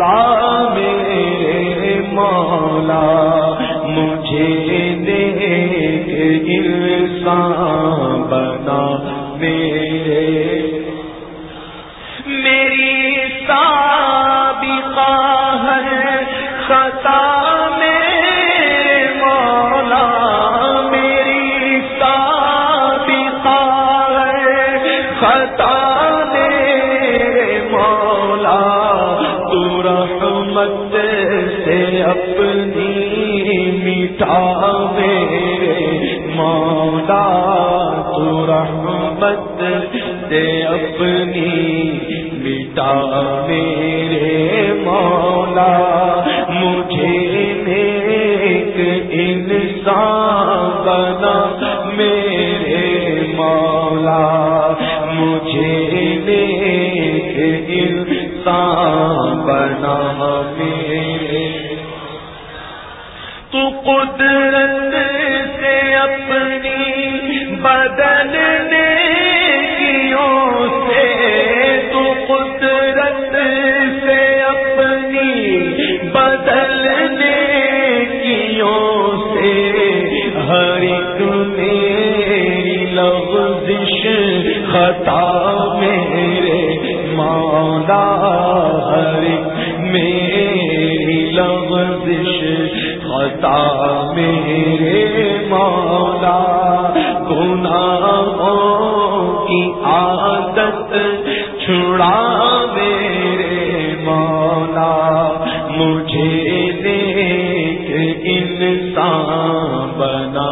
چھڑا میرے مولا اپنی مٹا میرے مولا تو رحمت سے اپنی مٹا میرے مولا مجھے نیک انسان بنا میرے مولا مجھے نیک انسان بنا قدرت سے اپنی بدلنے کیوں سے تو قدرت سے اپنی بدلنے کیوں سے؟ ہر ایک میری لفظش خطا میرے مولا ہر ایک میری لفظش خطا میرے مولا، گناہوں کی عادت چھڑا میرے مولا۔ مجھے نیک انسان بنا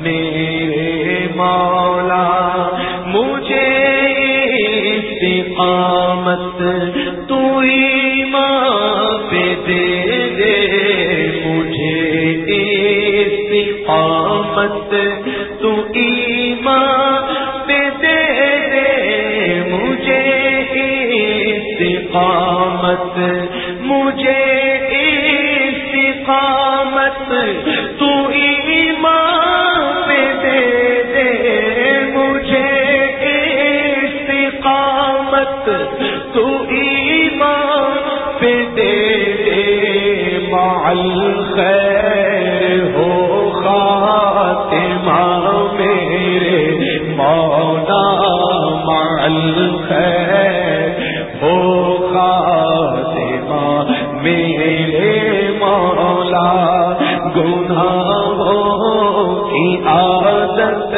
میرے مولا۔ مجھے استقامت تو ایمان استقامت تو ایمان پہ دے دے مجھے استقامت مجھے استقامت تو ایمان پہ دے دے مجھے استقامت تو ایمان پہ دے دے مال خیر میرے مولا گناہوں کی عادت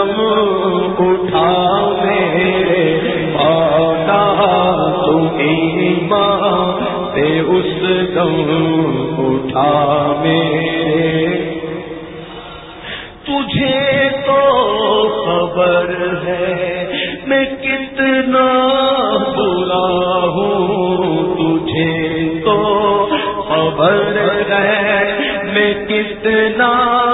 اس دم اٹھا میرے مولا تو ایمان اس دم اٹھا میرے۔ تجھے تو خبر ہے، میں کتنا برا ہوں۔ تجھے تو خبر ہے، میں کتنا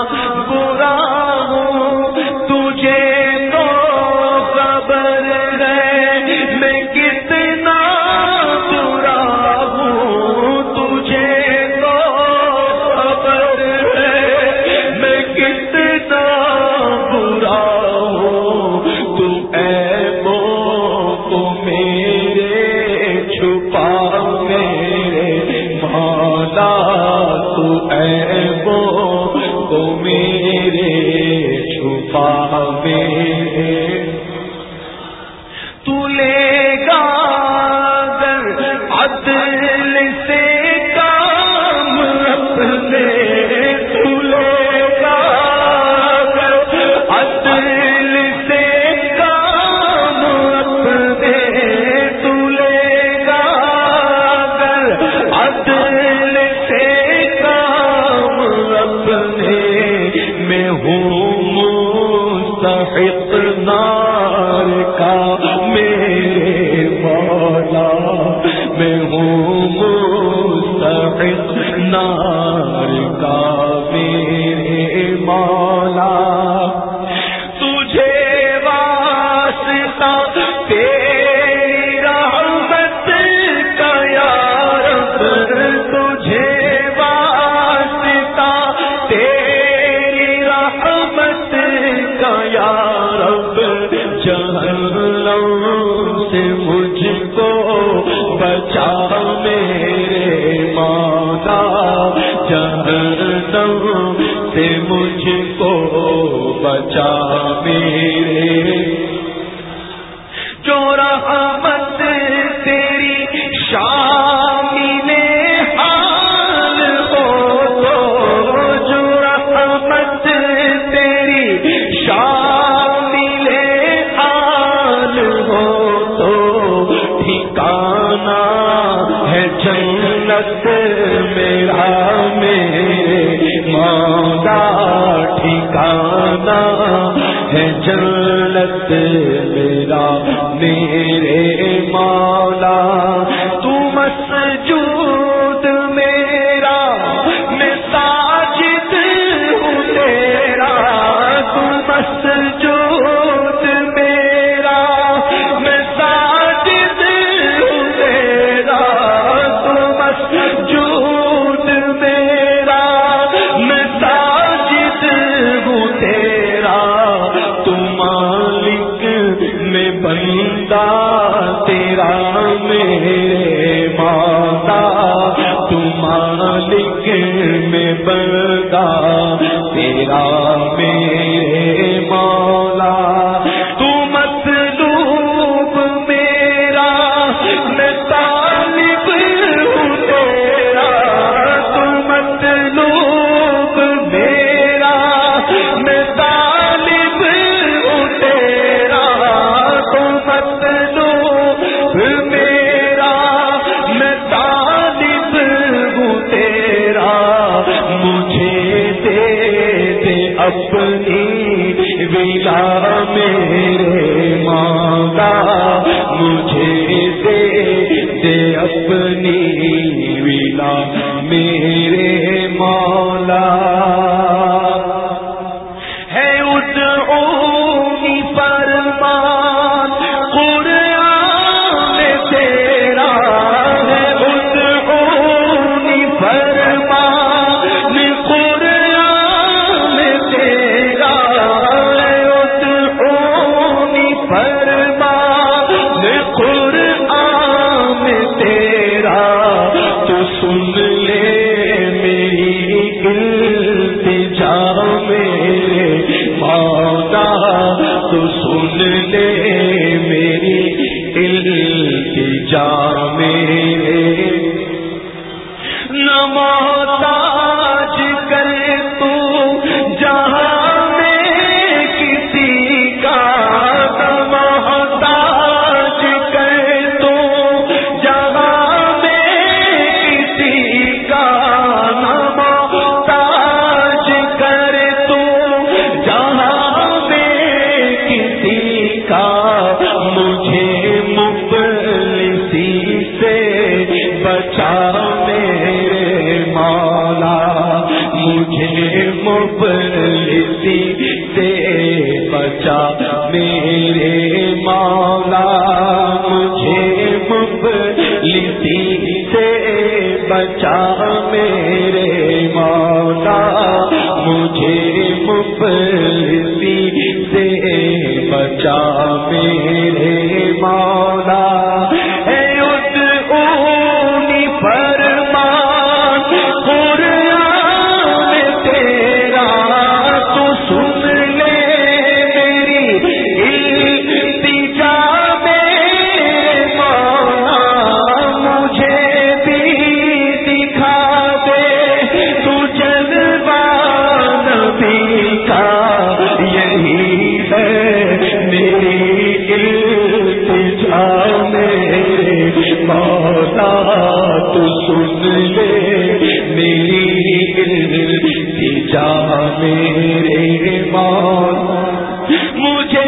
تو میرے چھپا میرے تو لے گا عدل سے تحق سے مجھ کو بچا میرے۔ جو رحمت تیری شامل حال ہو تو جو رحمت تیری شامل حال ہو، تو ٹھکانہ ہے جنت میرا، میرے۔ ٹھکانا ہے جنت میرا میرے ماں خدا تیرا میرے ماتا تمہارا لکھ میں بندہ تیرا اپنی ولا میرے مانگا مجھے دے دے اپنی ولا میرے التجارة مفلسی سے بچا میرے مولا، مجھے مفلسی سے بچا میرے مولا، مجھے مفلسی سے بچا میرے مولا۔ تو سن لے میری دل جا میرے ماں مجھے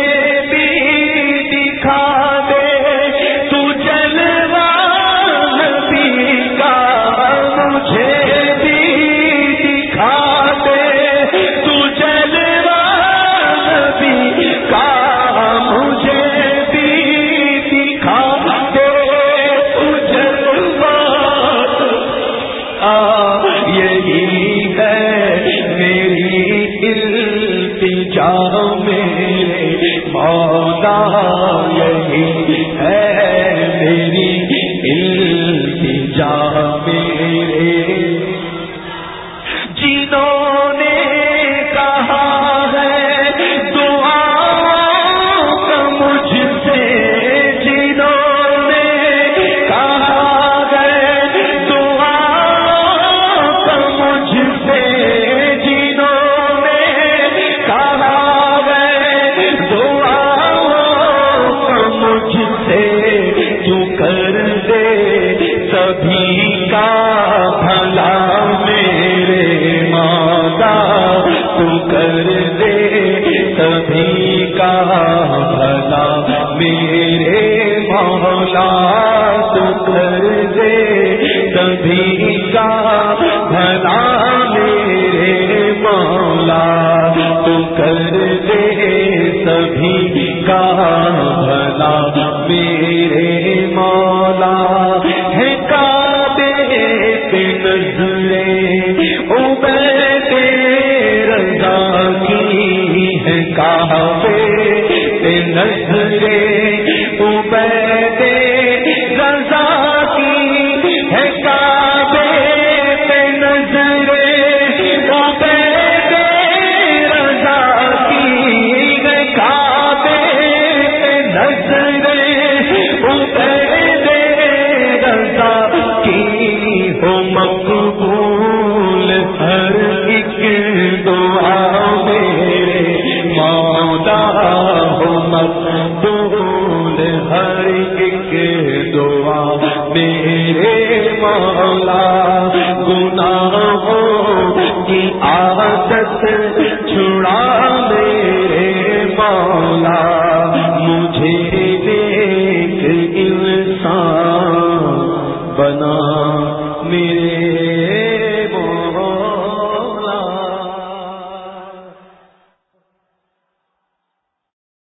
بھی کا بھلا میرے مولا تو کر دے سبھی کا بھلا میرے مولا ہے کعبے پہ نظریں عبید کی ہے کعبے میرے مولا گناہوں کی آدت چھڑا میرے مولا۔